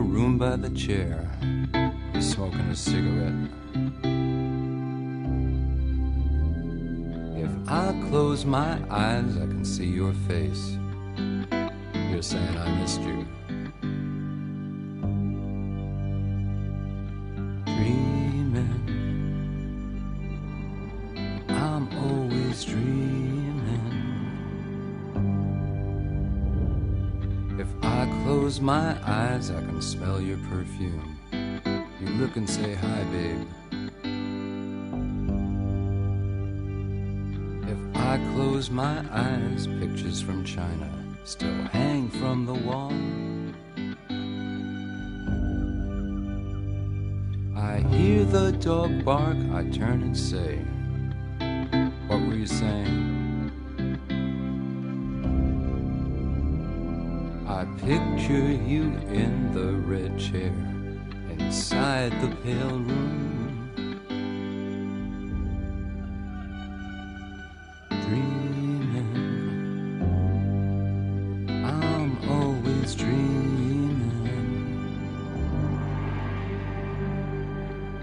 Room by the chair, you smoking a cigarette. If I close my eyes, I can see your face. You're saying I missed you. My eyes, I can smell your perfume. You look and say, Hi, babe. If I close my eyes, pictures from China still hang from the wall. I hear the dog bark, I turn and say, What were you saying? Picture you in the red chair inside the pale room. dreaming. I'm always dreaming.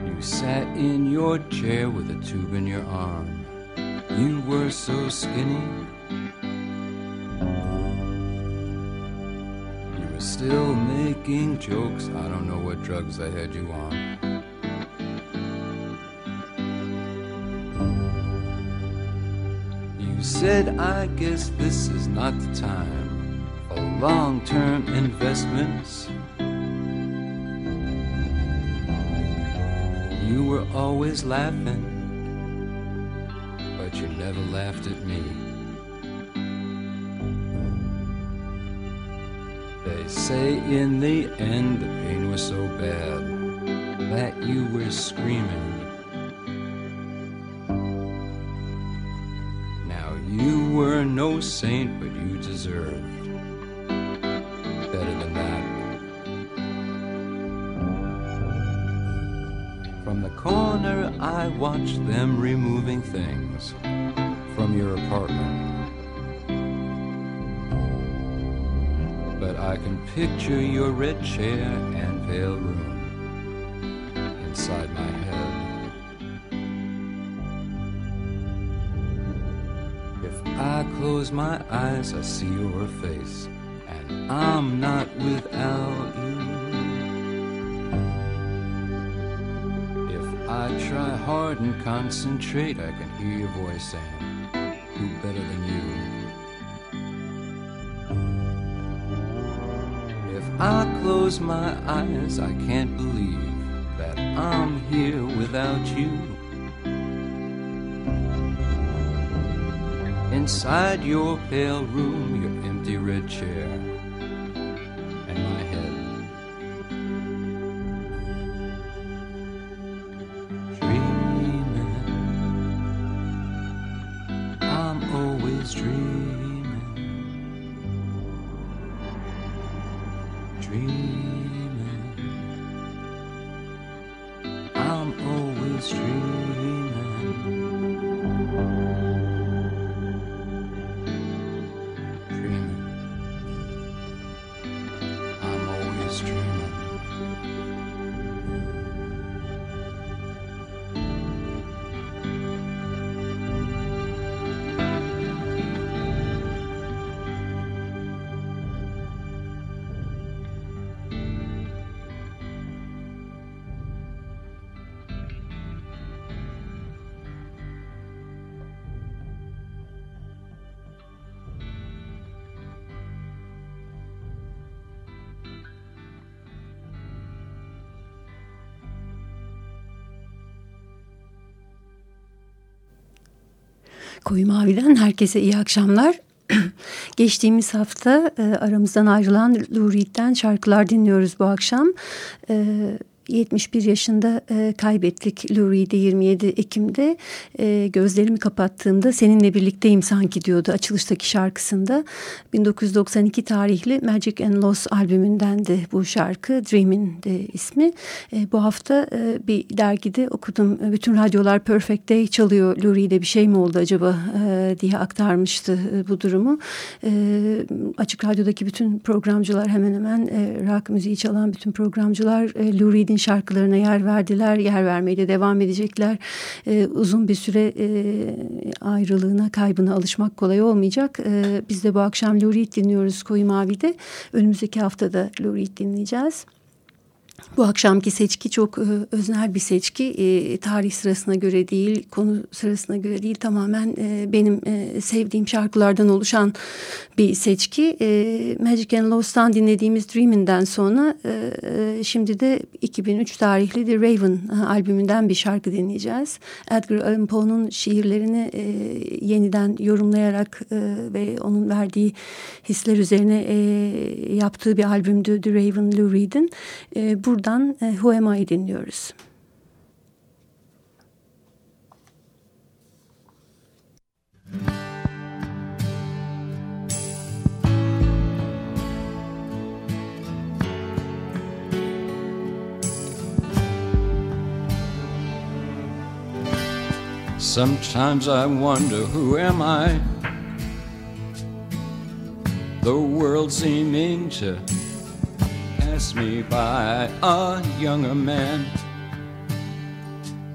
You sat in your chair with a tube in your arm. You were so skinny. Jokes. I don't know what drugs I had you on. You said, I guess this is not the time for long term investments. You were always laughing, but you never laughed at me. Say in the end the pain was so bad that you were screaming. Now you were no saint, but you deserved better than that. From the corner, I watched them removing things from your apartment. I can picture your red chair and pale room inside my head. If I close my eyes, I see your face, and I'm not without you. If I try hard and concentrate, I can hear your voice saying, Who better than you? I close my eyes, I can't believe that I'm here without you. Inside your pale room, your empty red chair, Koyu Mavi'den herkese iyi akşamlar. Geçtiğimiz hafta e, aramızdan ayrılan Lou şarkılar dinliyoruz bu akşam. E, 71 yaşında e, kaybettik Lou Reed'i 27 Ekim'de. E, gözlerimi kapattığımda seninle birlikteyim sanki diyordu açılıştaki şarkısında. 1992 tarihli Magic and Loss albümündendi bu şarkı. Dream'in de ismi. E, bu hafta e, bir dergide okudum. Bütün radyolar Perfect Day çalıyor. Lou Reed'e bir şey mi oldu acaba e, diye aktarmıştı e, bu durumu. E, açık Radyo'daki bütün programcılar hemen hemen e, rock müziği çalan bütün programcılar e, Lou Reed'in şarkılarına yer verdiler. Yer vermeye de devam edecekler. E, uzun bir süre e, ayrılığına, kaybına alışmak kolay olmayacak. E, biz de bu akşam Lou Reed dinliyoruz Koyu Mavi'de. Önümüzdeki haftada Lou Reed dinleyeceğiz. Bu akşamki seçki çok e, öznel bir seçki. E, tarih sırasına göre değil, konu sırasına göre değil. Tamamen e, benim e, sevdiğim şarkılardan oluşan bir seçki. E, Magic and Lost'tan dinlediğimiz Dreamin'den sonra e, e, şimdi de 2003 tarihli The Raven e, albümünden bir şarkı dinleyeceğiz. Edgar Allan Poe'nun şiirlerini e, yeniden yorumlayarak e, ve onun verdiği hisler üzerine e, yaptığı bir albümdü The Raven Lou Reed'in. E, buradan e, dinliyoruz. Sometimes I wonder who am I? The world seeming to pass me by a younger man.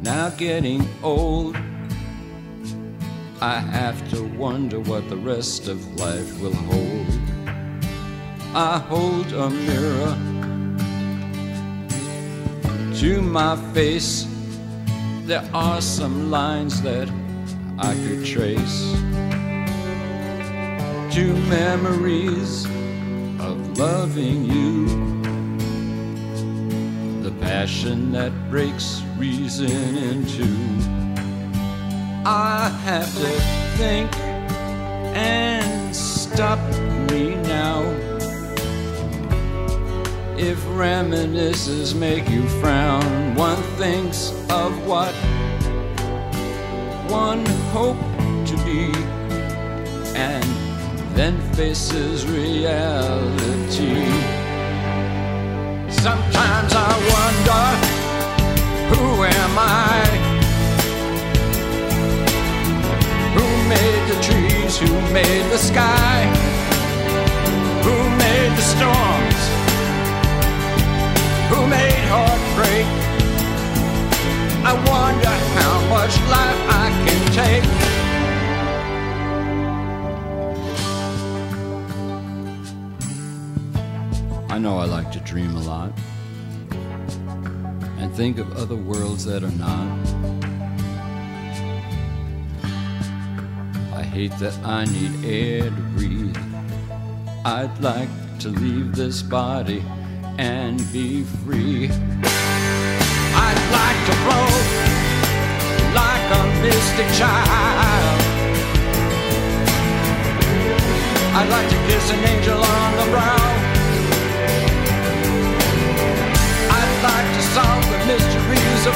Now getting old, I have to wonder what the rest of life will hold. I hold a mirror to my face. There are some lines that I could trace to memories of loving you. Passion that breaks reason in two. I have to think and stop me now. If reminiscences make you frown, one thinks of what one hoped to be and then faces reality. Sometimes I wonder, who am I? Who made the trees? Who made the sky? Who made the storms? Who made heartbreak? I wonder how much life I can take. I know I like to dream a lot and think of other worlds that are not. I hate that I need air to breathe. I'd like to leave this body and be free. I'd like to float like a mystic child. I'd like to kiss an angel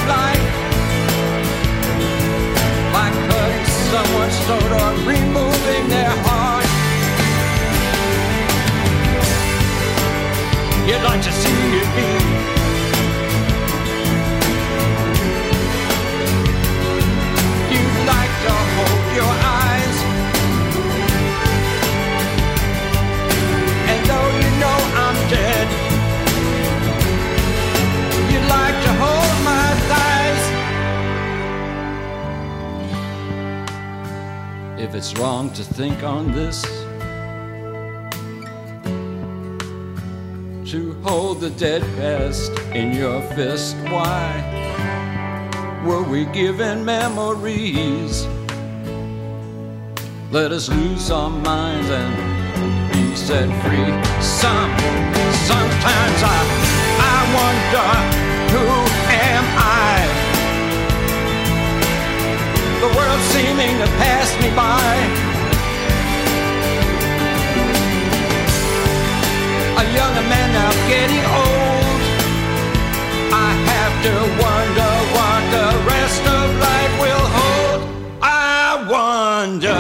life by cutting someone's throat or removing their heart. You'd like to see it be. If it's wrong to think on this, to hold the dead past in your fist, why were we given memories? Let us lose our minds and be set free. Some, sometimes I, I wonder who am I? The world seeming to pass me by. A young man now getting old. I have to wonder what the rest of life will hold. I wonder,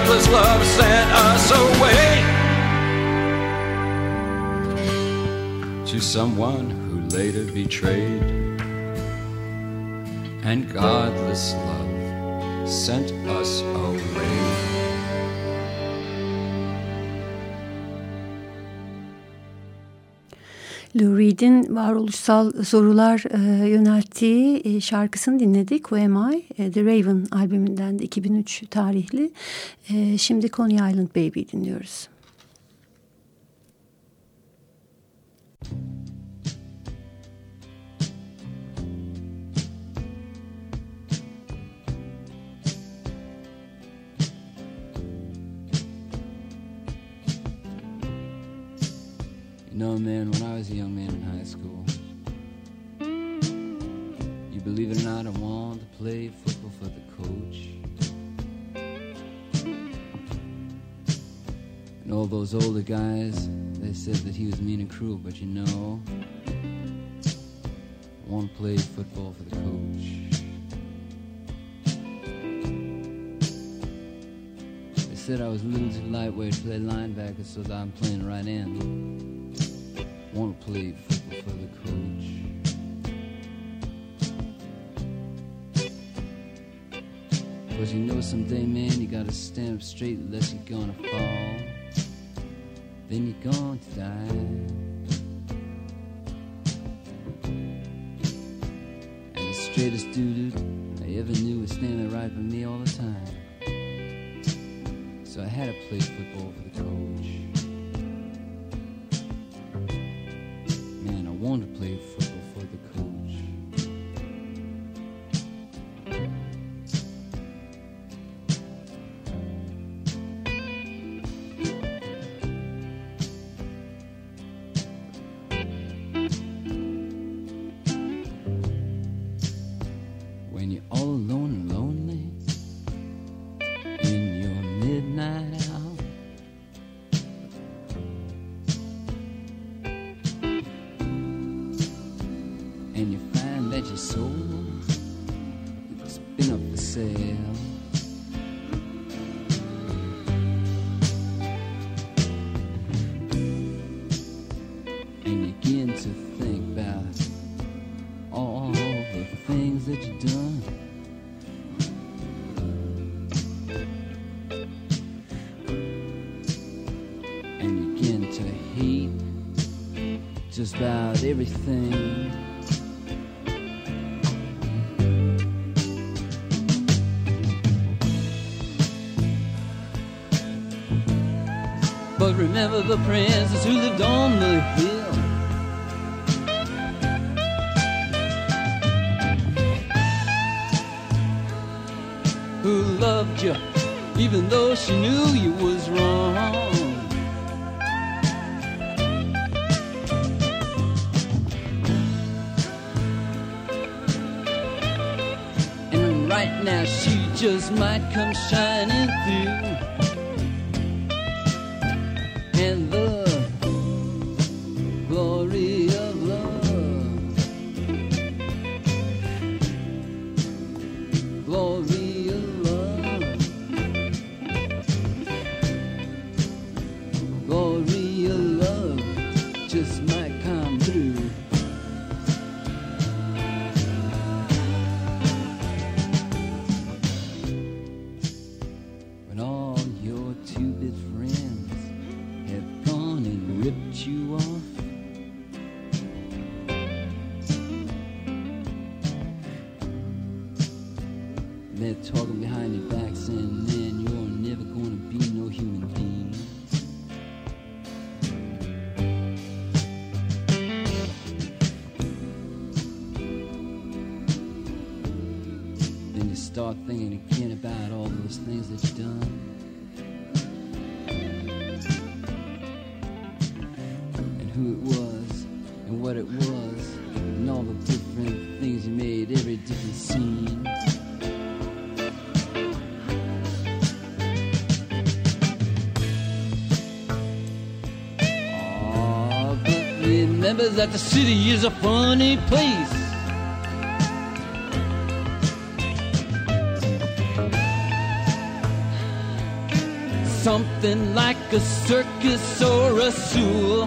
Godless love sent us away to someone who later betrayed. And godless love sent us away. Lou Reed'in varoluşsal sorular e, yönelttiği e, şarkısını dinledik. Who Am I? E, The Raven albümünden de 2003 tarihli. E, şimdi Coney Island Baby dinliyoruz. Know, man, when I was a young man in high school, you believe it or not, I wanted to play football for the coach. And all those older guys, they said that he was mean and cruel, but you know, I want to play football for the coach. They said I was a little too lightweight to play linebacker, so that I'm playing right end want to play football for the coach. Cause you know someday, man, you gotta stand up straight unless you're gonna fall. Then you're to die. And the straightest dude I ever knew was standing right by me all the time. So I had to play football for the coach. About everything. But remember the princess who lived on the hill. Who loved you even though she knew remember that the city is a funny place. something like a circus or a zoo.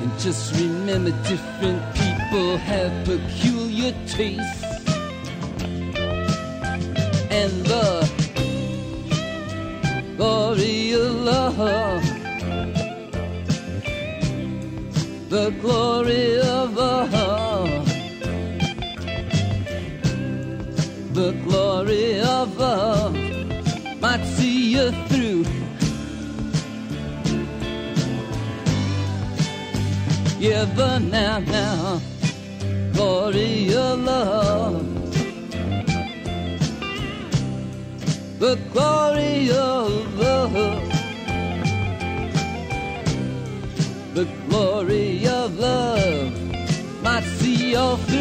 And just remember, different people have peculiar tastes. And the Now, now, glory of love. The glory of love. The glory of love might see you through.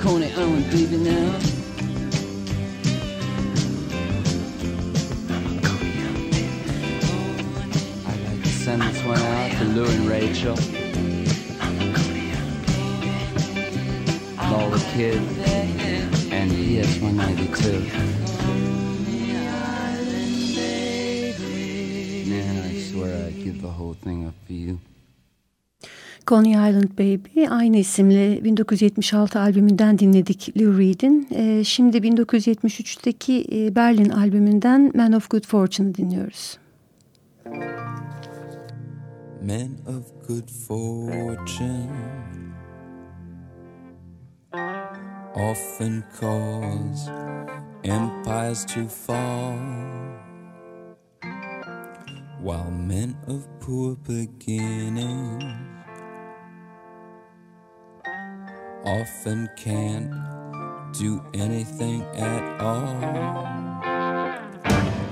Coney Island, baby, now. I'd like to send this one out to Lou and Rachel. The kids. And PS 192. Man, I swear I'd give the whole thing. Coney Island Baby aynı isimli 1976 albümünden dinledik Lou Reed'in. Ee, şimdi 1973'teki e, Berlin albümünden Man of Good Fortune dinliyoruz. Men of good fortune often cause empires to fall, while men of poor beginnings often can't do anything at all.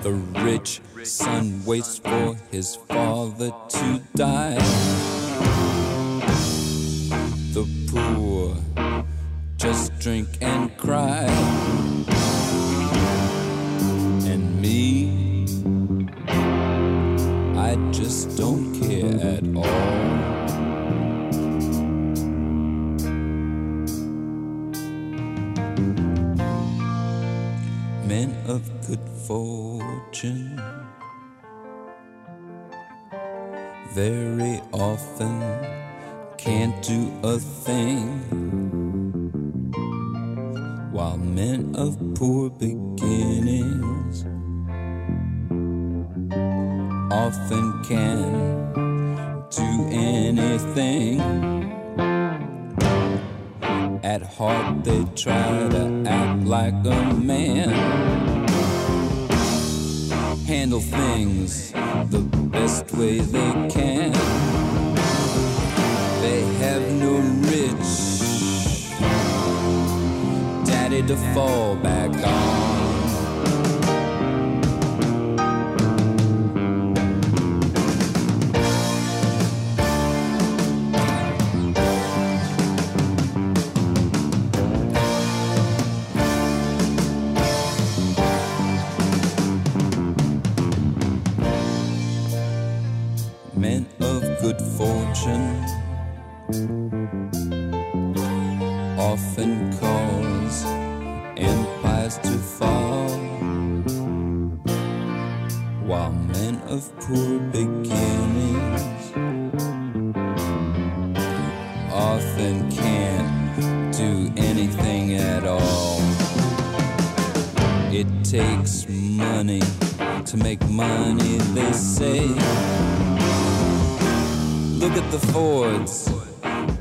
The rich son waits for his father to die. The poor just drink and cry. Fortune very often can't do a thing, while men of poor beginnings often can do anything. At heart, they try to act like a man. Handle things the best way they can. They have no rich daddy to fall back on. Of poor beginnings often can't do anything at all. It takes money to make money, they say. Look at the Fords,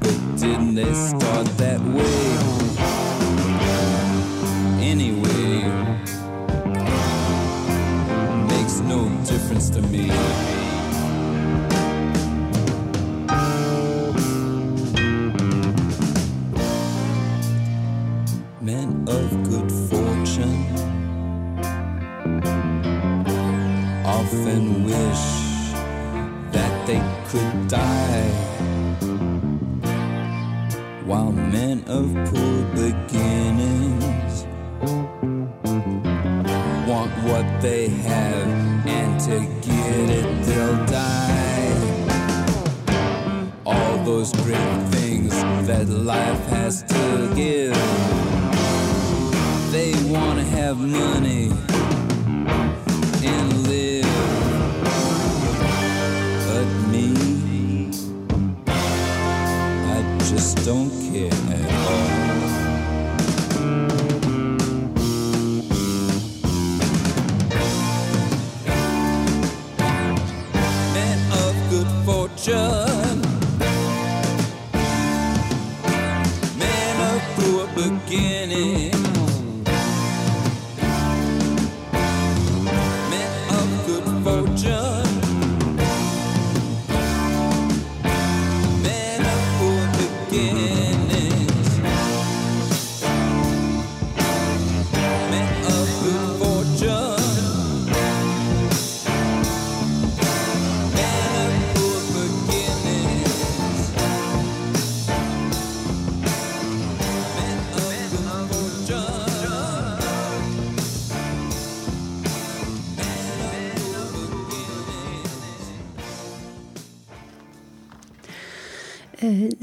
but didn't they start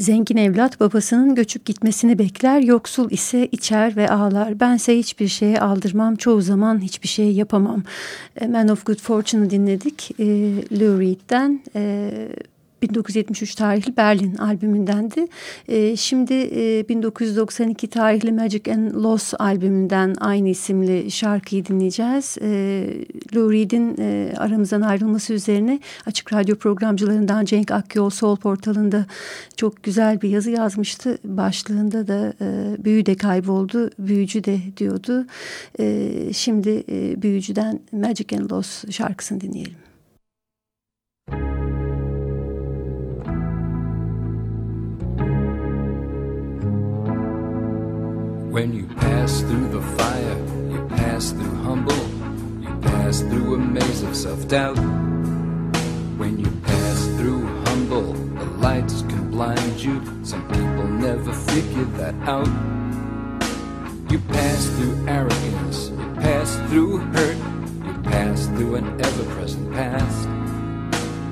zengin evlat babasının göçüp gitmesini bekler, yoksul ise içer ve ağlar. Bense hiçbir şeye aldırmam, çoğu zaman hiçbir şey yapamam. Ee, Man of Good Fortune'ı dinledik. Ee, Lou Reed'den. Ee, 1973 tarihli Berlin albümündendi. Ee, şimdi e, 1992 tarihli Magic and Loss albümünden aynı isimli şarkıyı dinleyeceğiz. Ee, Lou Reed'in e, aramızdan ayrılması üzerine Açık Radyo programcılarından Cenk Akyol Sol portalında çok güzel bir yazı yazmıştı. Başlığında da e, büyü de kayboldu, büyücü de diyordu. E, şimdi e, büyücüden Magic and Loss şarkısını dinleyelim. When you pass through the fire, you pass through humble, you pass through a maze of self doubt. When you pass through humble, the lights can blind you. Some people never figure that out. You pass through arrogance, you pass through hurt, you pass through an ever present past.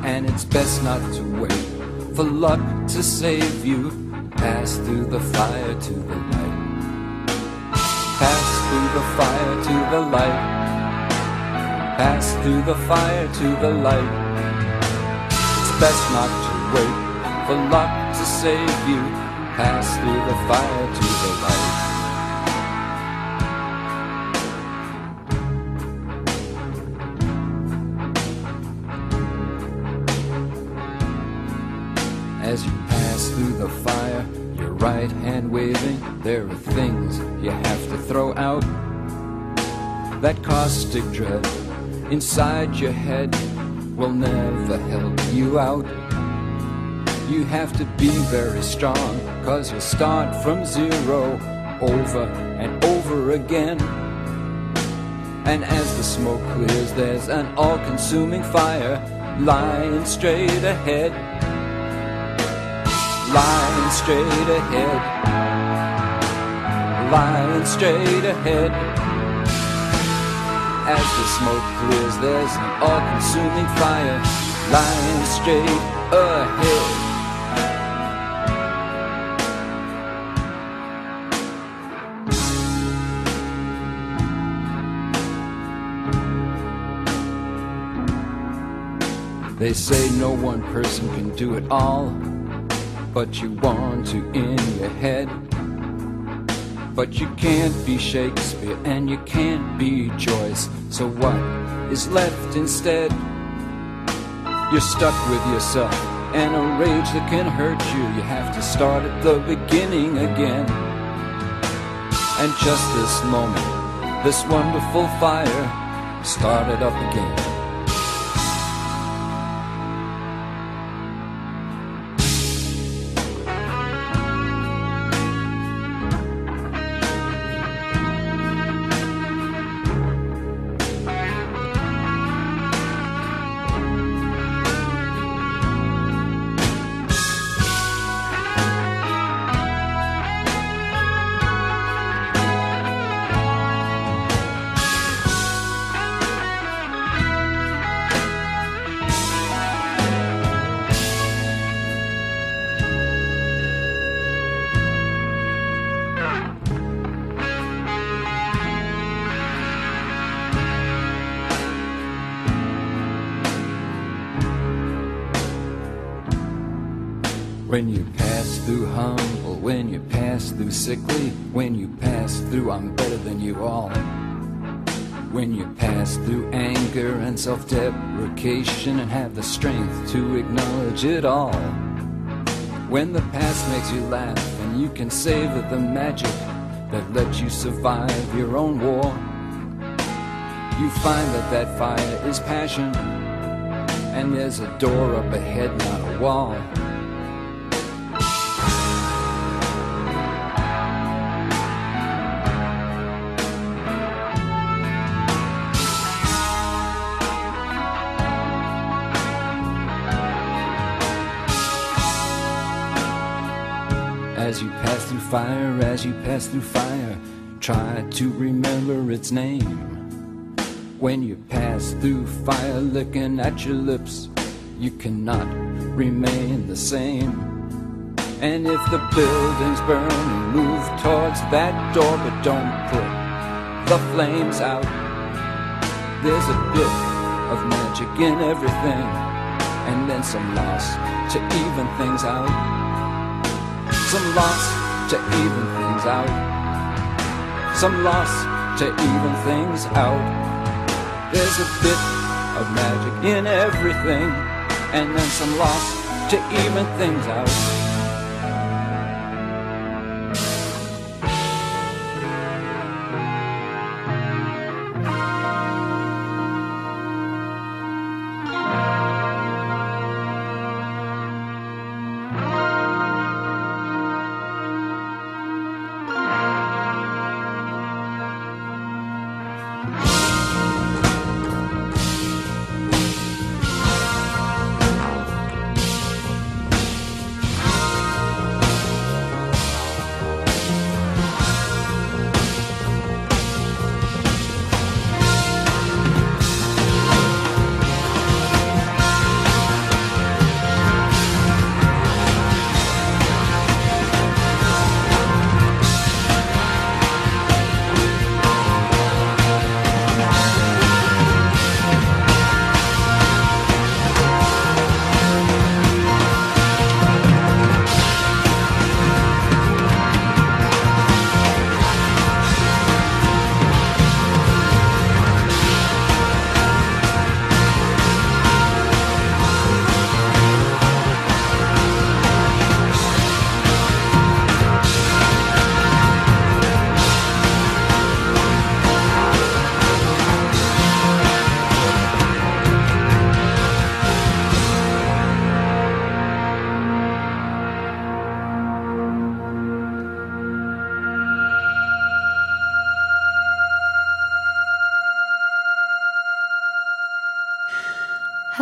And it's best not to wait for luck to save you. Pass through the fire to the light. Pass through the fire to the light. Pass through the fire to the light. It's best not to wait for luck to save you. Pass through the fire to the light. As you right hand waving, there are things you have to throw out. That caustic dread inside your head will never help you out. You have to be very strong, cause you'll start from zero over and over again. And as the smoke clears, there's an all consuming fire lying straight ahead lying straight ahead, lying straight ahead. As the smoke clears, there's an all consuming fire, lying straight ahead. They say no one person can do it all but you want to in your head. But you can't be Shakespeare and you can't be Joyce. So what is left instead? You're stuck with yourself and a rage that can hurt you. You have to start at the beginning again. And just this moment, this wonderful fire started up again. When you pass through humble, when you pass through sickly, when you pass through I'm better than you all. When you pass through anger and self deprecation and have the strength to acknowledge it all. When the past makes you laugh and you can savor the magic that lets you survive your own war, you find that that fire is passion and there's a door up ahead, not a wall. Fire, as you pass through fire, try to remember its name. When you pass through fire, looking at your lips, you cannot remain the same. And if the buildings burn, move towards that door, but don't put the flames out. There's a bit of magic in everything, and then some loss to even things out some loss to even things out. Some loss to even things out. There's a bit of magic in everything, and then some loss to even things out.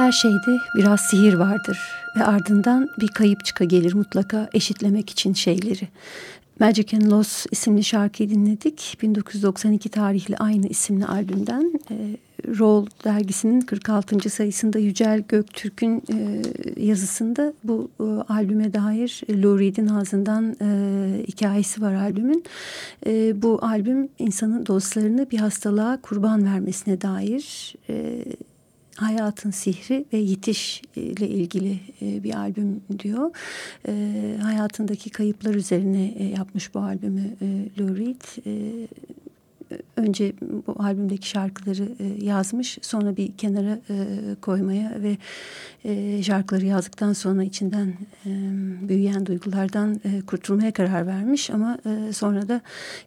Her şeyde biraz sihir vardır ve ardından bir kayıp çıka gelir mutlaka eşitlemek için şeyleri. Magic and Loss isimli şarkıyı dinledik. 1992 tarihli aynı isimli albümden. E, Roll dergisinin 46. sayısında Yücel Göktürk'ün e, yazısında bu e, albüme dair Lou Reed'in ağzından e, hikayesi var albümün. E, bu albüm insanın dostlarını bir hastalığa kurban vermesine dair... E, hayatın sihri ve yitiş ile ilgili e, bir albüm diyor. E, hayatındaki kayıplar üzerine e, yapmış bu albümü e, Lou Reed. E, önce bu albümdeki şarkıları e, yazmış sonra bir kenara e, koymaya ve e, şarkıları yazdıktan sonra içinden büyüyen duygulardan kurtulmaya karar vermiş ama sonra da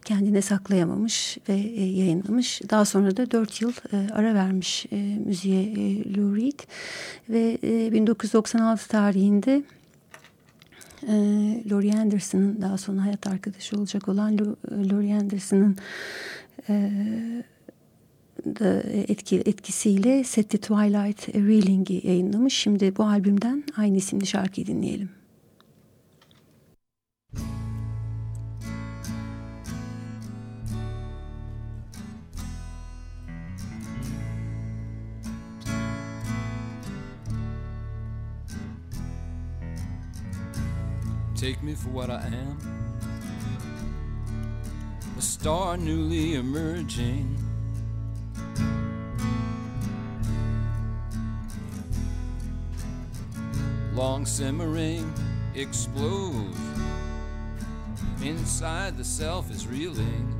kendine saklayamamış ve e, yayınlamış. Daha sonra da dört yıl ara vermiş müziğe e, Lou Reed ve e, 1996 tarihinde e, Laurie Anderson'ın daha sonra hayat arkadaşı olacak olan Laurie Anderson'ın da etki, etkisiyle Set the Twilight Reeling'i yayınlamış. Şimdi bu albümden aynı isimli şarkıyı dinleyelim. Take me for what I am star newly emerging. Long simmering explodes. Inside the self is reeling.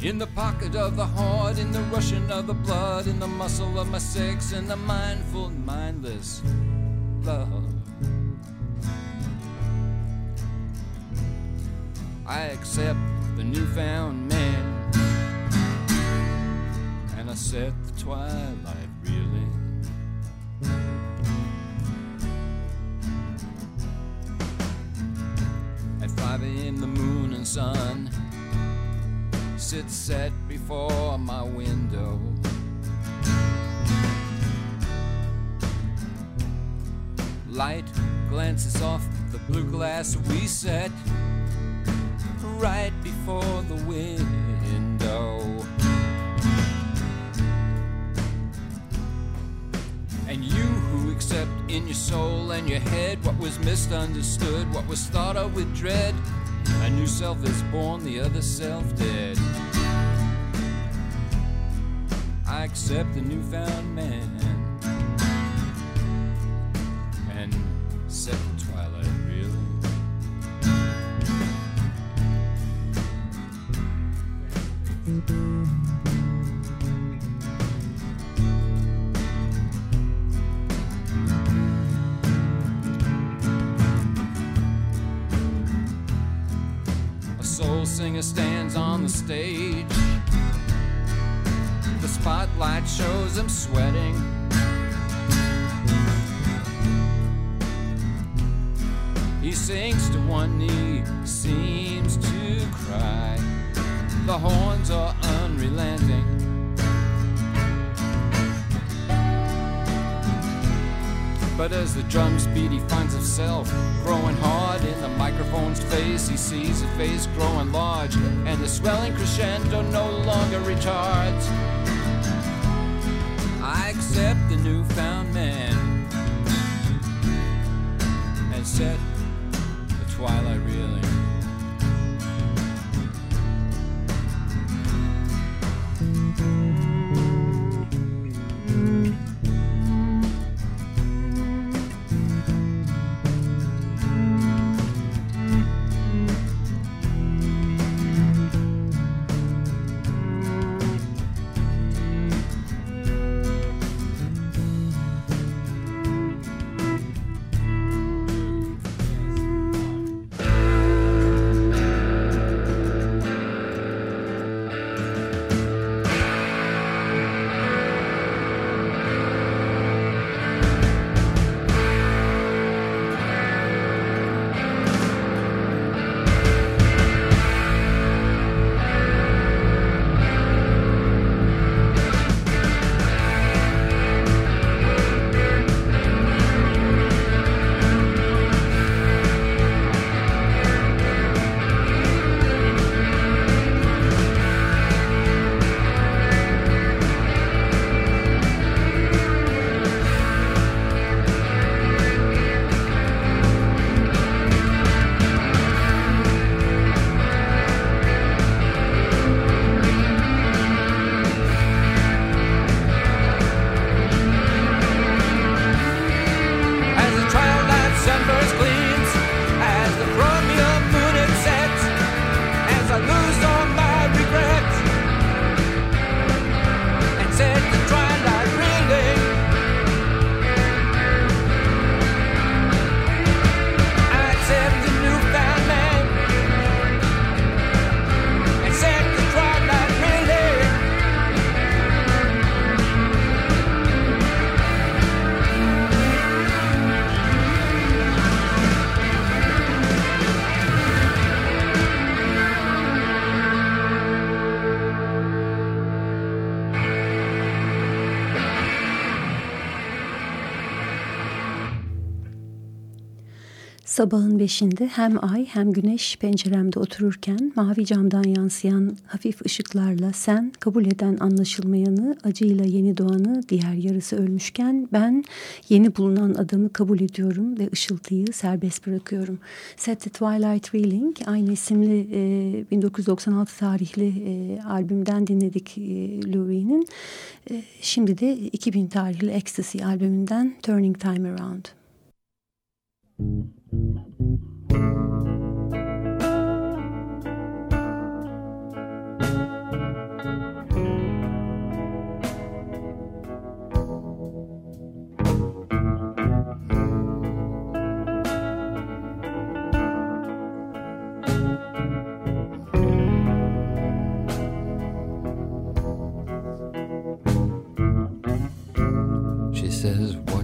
In the pocket of the heart, in the rushing of the blood, in the muscle of my sex, in the mindful, mindless love. I accept the newfound man. And I set the twilight reeling. At 5 a.m., the moon and sun sit set before my window. Light glances off the blue glass we set right before the window. And you who accept in your soul and your head what was misunderstood, what was thought of with dread, a new self is born, the other self dead. I accept the newfound man soul singer stands on the stage. The spotlight shows him sweating. He sinks to one knee, seems to cry. The horns are unrelenting. But as the drums beat, he finds himself growing hard in the microphone's face. He sees a face growing large, and the swelling crescendo no longer retards. I accept the newfound man and set the twilight reeling. Sabahın beşinde hem ay hem güneş penceremde otururken mavi camdan yansıyan hafif ışıklarla sen kabul eden anlaşılmayanı, acıyla yeni doğanı, diğer yarısı ölmüşken ben yeni bulunan adamı kabul ediyorum ve ışıltıyı serbest bırakıyorum. Set the Twilight Reeling aynı isimli e, 1996 tarihli e, albümden dinledik e, Lou Reed'in. E, şimdi de 2000 tarihli Ecstasy albümünden Turning Time Around. She says, What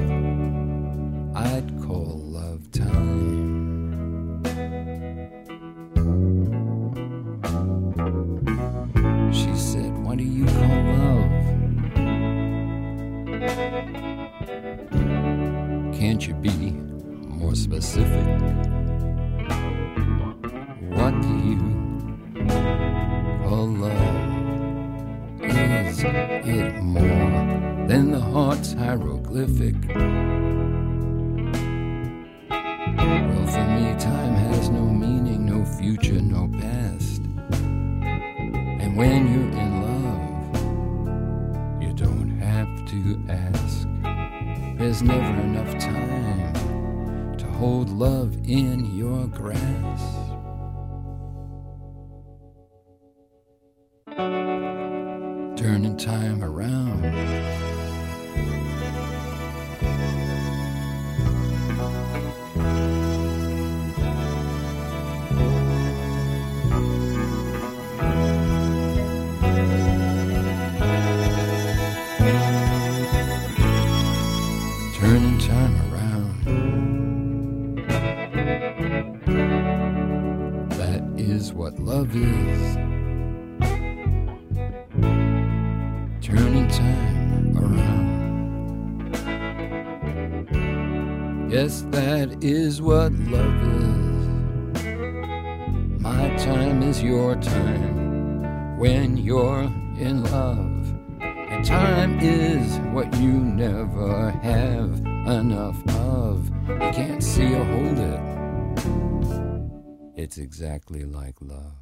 Turning time around. Is what love is. My time is your time when you're in love. And time is what you never have enough of. You can't see or hold it. It's exactly like love.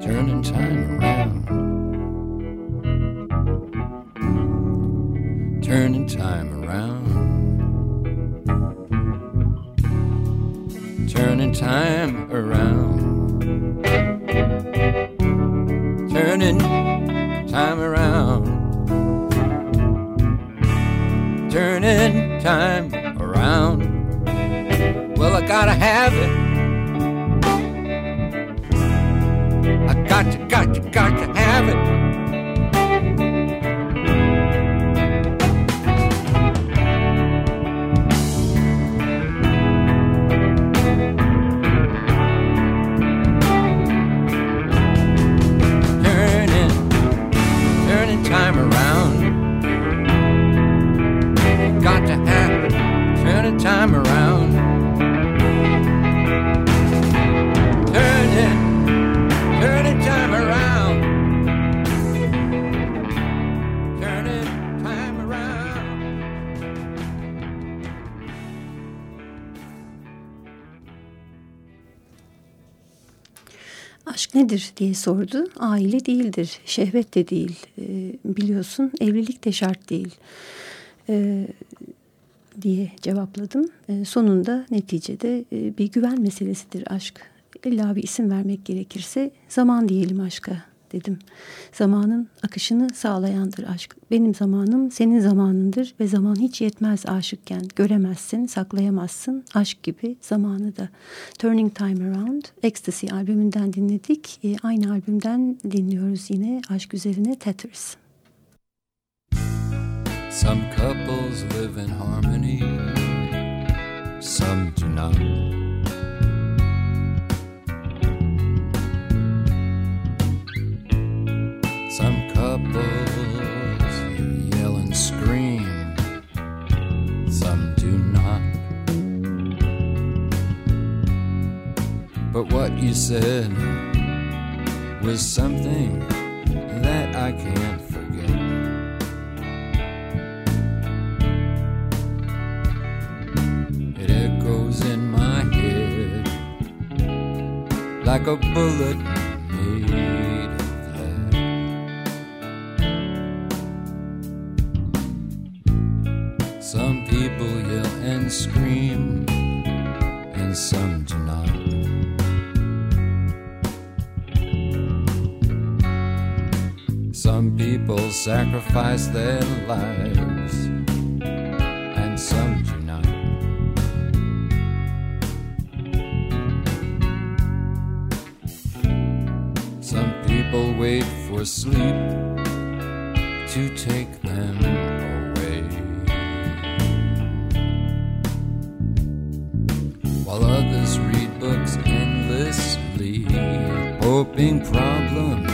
Turning time around. Turning time around. Turning time around. Turning time around. Turning time around. Well, I gotta have it. I got to, got to, got to have it. Nedir diye sordu. Aile değildir, şehvet de değil. E, biliyorsun evlilik de şart değil. E, diye cevapladım. E, sonunda neticede e, bir güven meselesidir aşk. İlla bir isim vermek gerekirse zaman diyelim aşka dedim. Zamanın akışını sağlayandır aşk. Benim zamanım senin zamanındır ve zaman hiç yetmez aşıkken. Göremezsin, saklayamazsın. Aşk gibi zamanı da. Turning Time Around, Ecstasy albümünden dinledik. E, aynı albümden dinliyoruz yine aşk üzerine Tatters. Some couples live in harmony, some do not. Couples yell and scream, some do not. But what you said was something that I can't forget. It echoes in my head like a bullet people yell and scream, and some do not. Some people sacrifice their lives, and some do not. Some people wait for sleep to take them hoping problems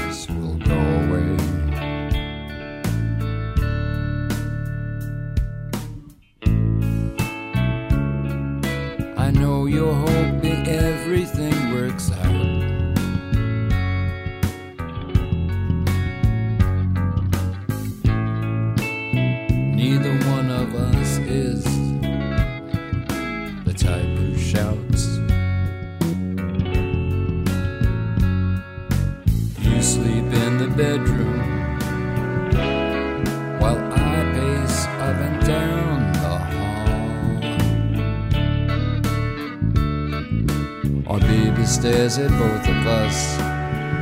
at both of us,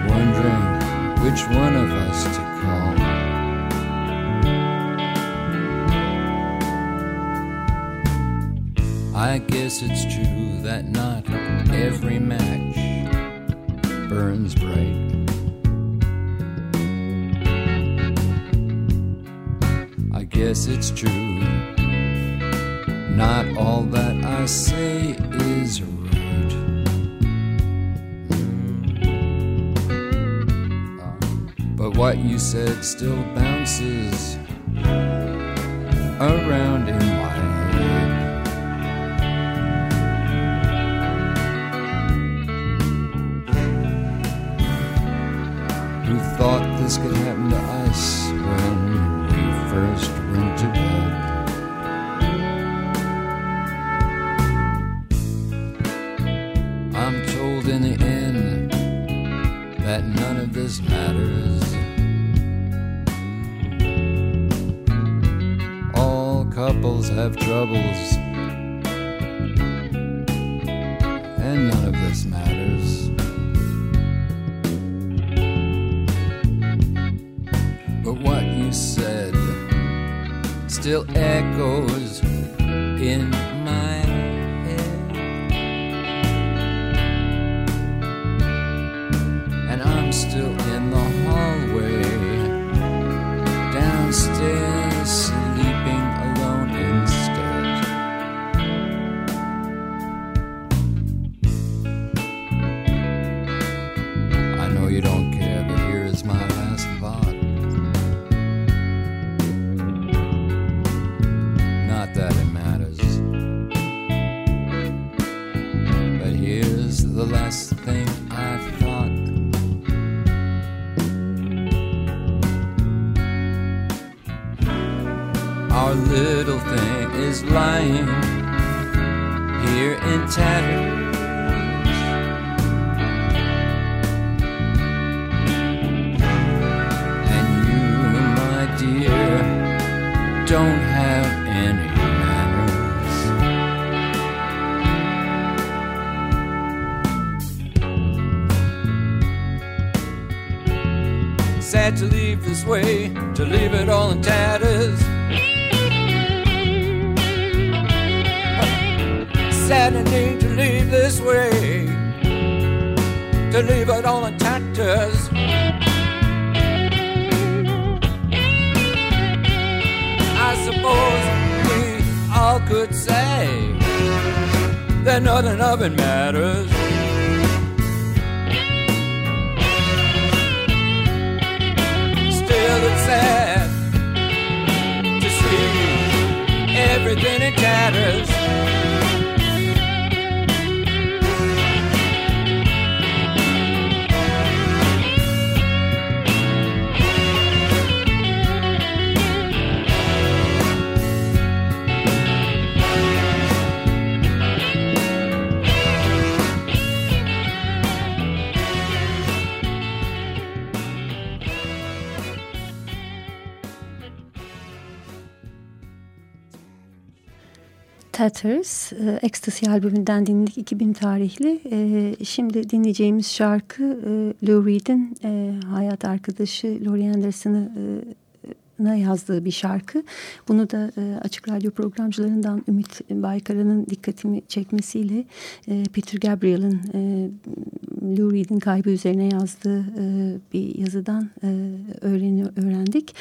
wondering which one of us still bounces this matters. But what you said still echoes in everything in tatters. Tatters, e, Ecstasy albümünden dinledik 2000 tarihli. E, şimdi dinleyeceğimiz şarkı e, Lou Reed'in e, hayat arkadaşı Laurie Anderson'ı e, yazdığı bir şarkı. Bunu da e, Açık Radyo programcılarından Ümit Baykara'nın dikkatimi çekmesiyle e, Peter Gabriel'in e, Lou Reed'in kaybı üzerine yazdığı e, bir yazıdan e, öğreni, öğrendik.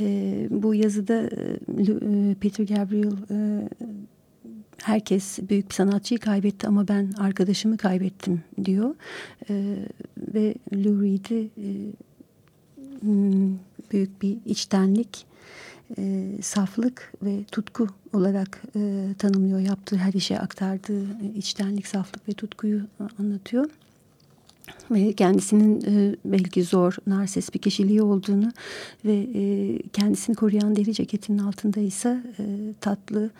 E, bu yazıda e, Peter Gabriel e, herkes büyük bir sanatçıyı kaybetti ama ben arkadaşımı kaybettim diyor. E, ve Lou Reed'i e, hmm, büyük bir içtenlik, e, saflık ve tutku olarak e, tanımlıyor. Yaptığı her işe aktardığı içtenlik, saflık ve tutkuyu anlatıyor ve kendisinin e, belki zor, narsist bir kişiliği olduğunu ve e, kendisini koruyan deri ceketinin altında ise e, tatlı,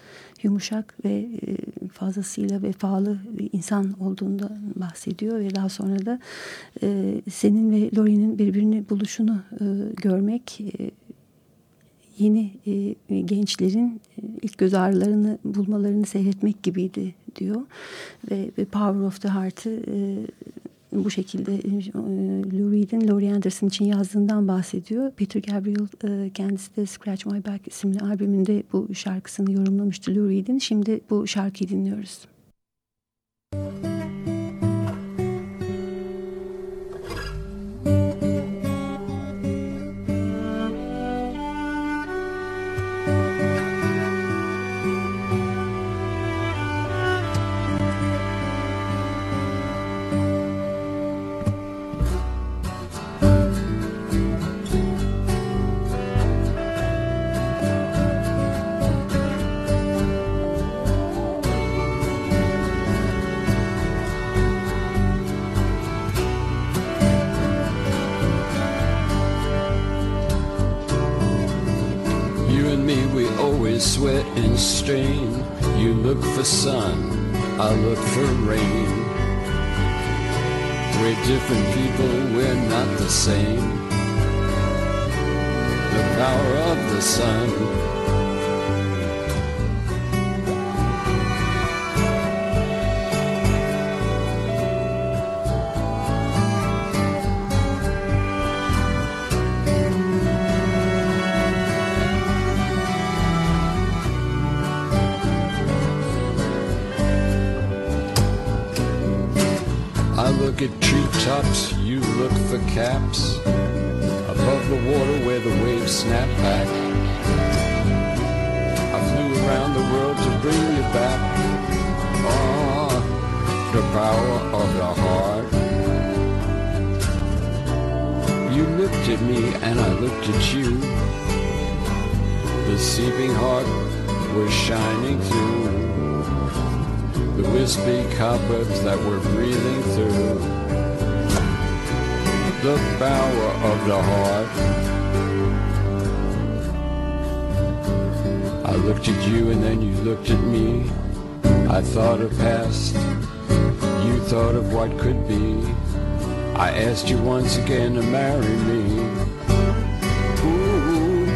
yumuşak ve e, fazlasıyla vefalı bir insan olduğundan bahsediyor ve daha sonra da e, senin ve Lori'nin birbirini buluşunu e, görmek e, yeni e, gençlerin e, ilk göz ağrılarını bulmalarını seyretmek gibiydi diyor. Ve, ve Power of the Heart'ı e, bu şekilde e, Lou Reed'in Laurie Anderson için yazdığından bahsediyor. Peter Gabriel e, kendisi de Scratch My Back isimli albümünde bu şarkısını yorumlamıştı Lou Reed'in. Şimdi bu şarkıyı dinliyoruz. For rain. We're different people, we're not the same. The power of the sun caps. Above the water where the waves snap back. I flew around the world to bring you back. Oh, the power of the heart. You looked at me and I looked at you. The seeping heart was shining through the wispy cobwebs that were breathing through the power of the heart. I looked at you and then you looked at me. I thought of past, you thought of what could be. I asked you once again to marry me. Ooh,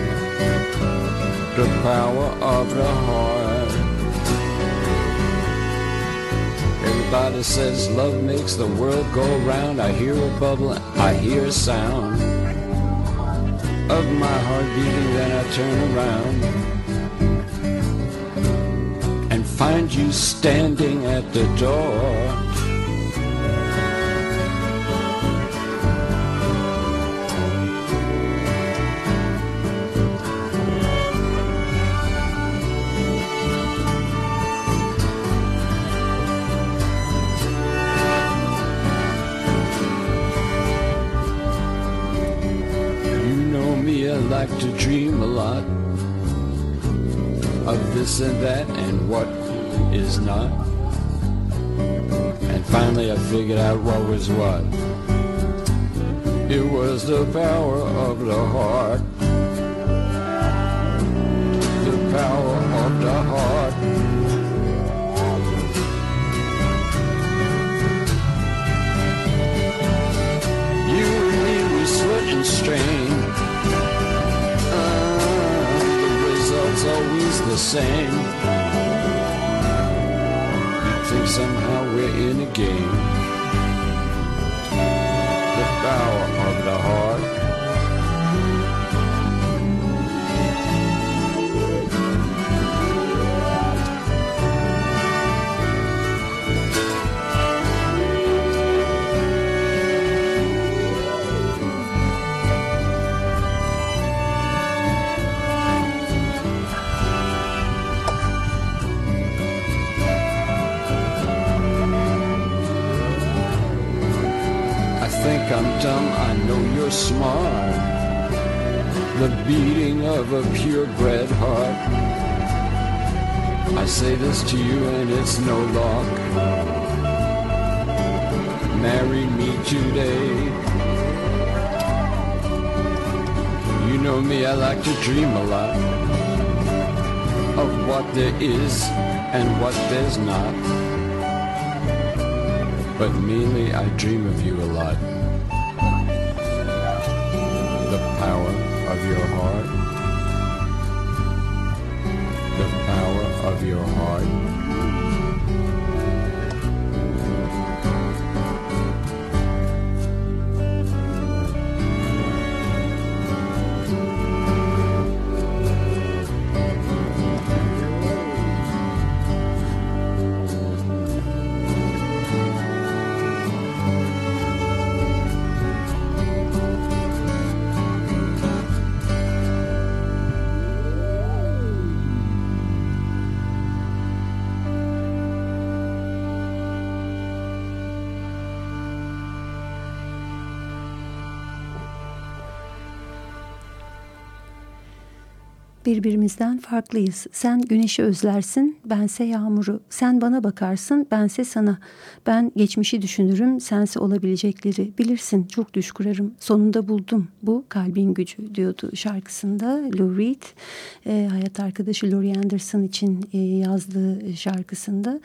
the power of the heart. Everybody says love makes the world go round. I hear a bubble, I hear a sound. of my heart beating, then I turn around and find you standing at the door. And that and what is not. And finally I figured out what was what. It was the power of the heart. The power of the heart. You the same. You think somehow we're in a game. The power say this to you and it's no lock. Marry me today. You know me, I like to dream a lot of what there is and what there's not. But mainly I dream of you a lot. The power of your heart. Of your heart. Birbirimizden farklıyız. Sen güneşi özlersin, bense yağmuru. Sen bana bakarsın, bense sana. Ben geçmişi düşünürüm, sense olabilecekleri. Bilirsin, çok düş kurarım. Sonunda buldum. Bu kalbin gücü diyordu şarkısında Lou Reed. E, hayat arkadaşı Laurie Anderson için e, yazdığı şarkısında.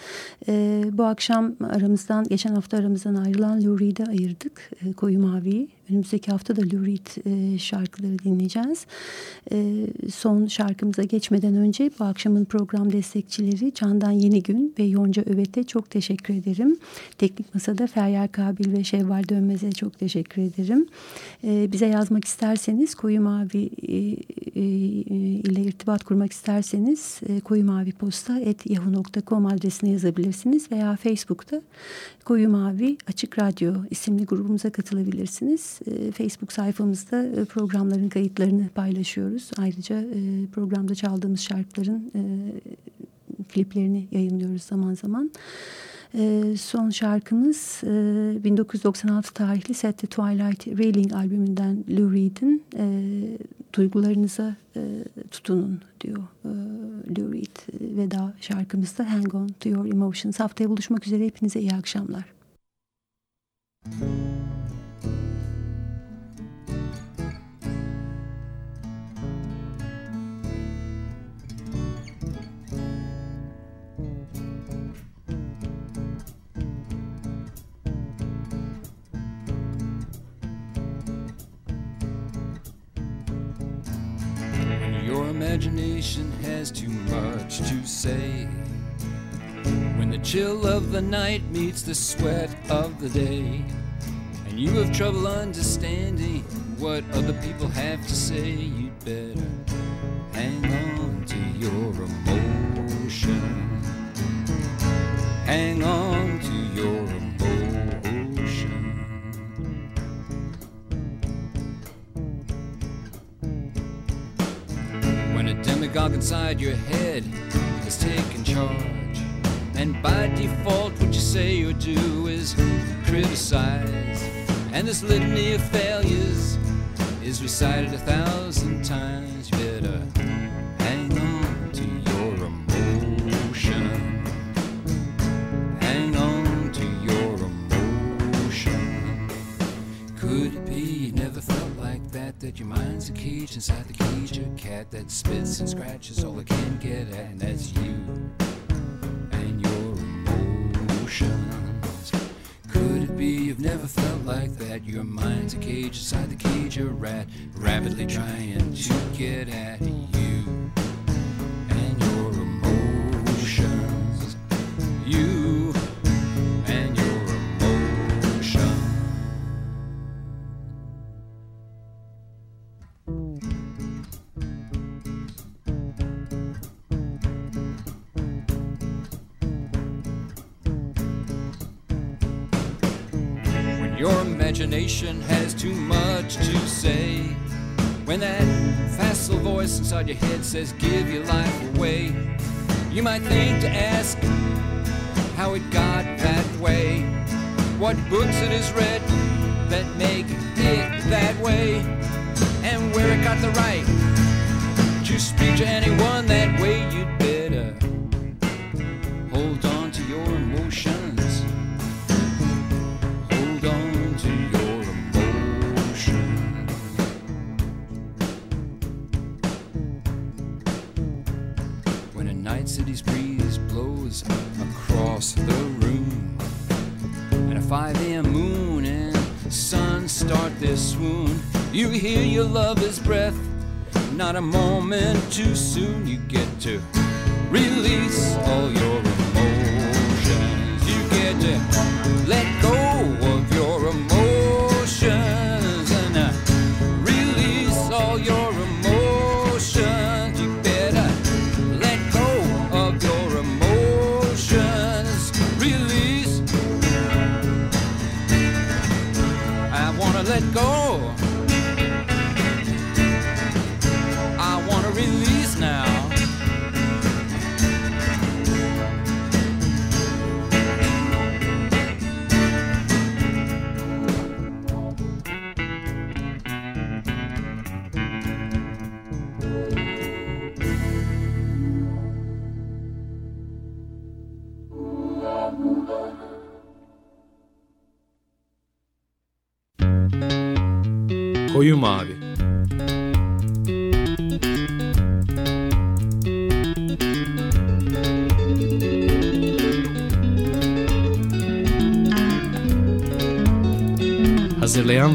E, bu akşam aramızdan, geçen hafta aramızdan ayrılan Lou Reed'i ayırdık. E, Koyu Mavi'yi. Önümüzdeki hafta da Lou e, şarkıları dinleyeceğiz. E, son şarkımıza geçmeden önce bu akşamın program destekçileri Candan Yenigün ve Yonca Övet'e çok teşekkür ederim. Teknik Masa'da Feryal Kabil ve Şevval Dönmez'e çok teşekkür ederim. E, bize yazmak isterseniz Koyu Mavi e, e, ile irtibat kurmak isterseniz e, Koyu Mavi Posta et yahoo.com adresine yazabilirsiniz veya Facebook'ta Koyu Mavi Açık Radyo isimli grubumuza katılabilirsiniz. E, Facebook sayfamızda e, programların kayıtlarını paylaşıyoruz. Ayrıca e, programda çaldığımız şarkıların kliplerini yayınlıyoruz zaman zaman. son şarkımız 1996 tarihli Set the Twilight Railing albümünden Lou Reed'in Duygularınıza tutunun diyor Lou Reed. Veda şarkımızda Hang On To Your Emotions. Haftaya buluşmak üzere hepinize iyi akşamlar. Müzik imagination has too much to say. When the chill of the night meets the sweat of the day, and you have trouble understanding what other people have to say, you'd better inside your head has taken charge, and by default, what you say or do is criticize, and this litany of failures is recited a thousand times. Better your mind's a cage inside the cage, a cat that spits and scratches all it can get at, and that's you and your emotions. Could it be you've never felt like that? Your mind's a cage inside the cage, a rat rapidly trying to get at you voice inside your head says, Give your life away, you might think to ask how it got that way. What books it has read that make it that way, and where it got the right to speak to anyone that way. You'd better you hear your lover's breath. Not a moment too soon, you get to release all your emotions. You get to let